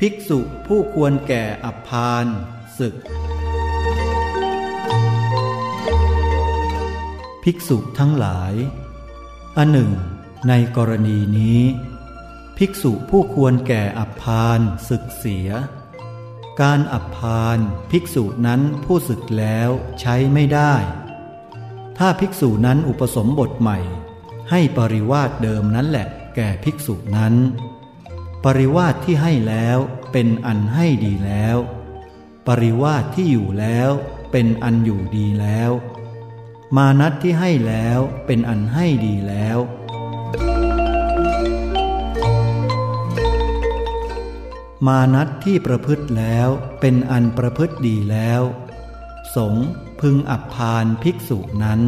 ภิกษุผู้ควรแก่อับพานศึก ภิกษุทั้งหลายอันหนึ่ง ในกรณีนี้ ภิกษุผู้ควรแก่อับพานศึกเสีย การอับพานภิกษุนั้นผู้ศึกแล้วใช้ไม่ได้ ถ้าภิกษุนั้นอุปสมบทใหม่ ให้ปริวาสเดิมนั้นแหละแก่ภิกษุนั้น ปริวาสที่ให้แล้วเป็นอันให้ดีแล้ว ปริวาสที่อยู่แล้วเป็นอันอยู่ดีแล้ว มานัดที่ให้แล้วเป็นอันให้ดีแล้ว มานัดที่ประพฤติแล้วเป็นอันประพฤติดีแล้ว สงพึงอับพานภิกษุนั้น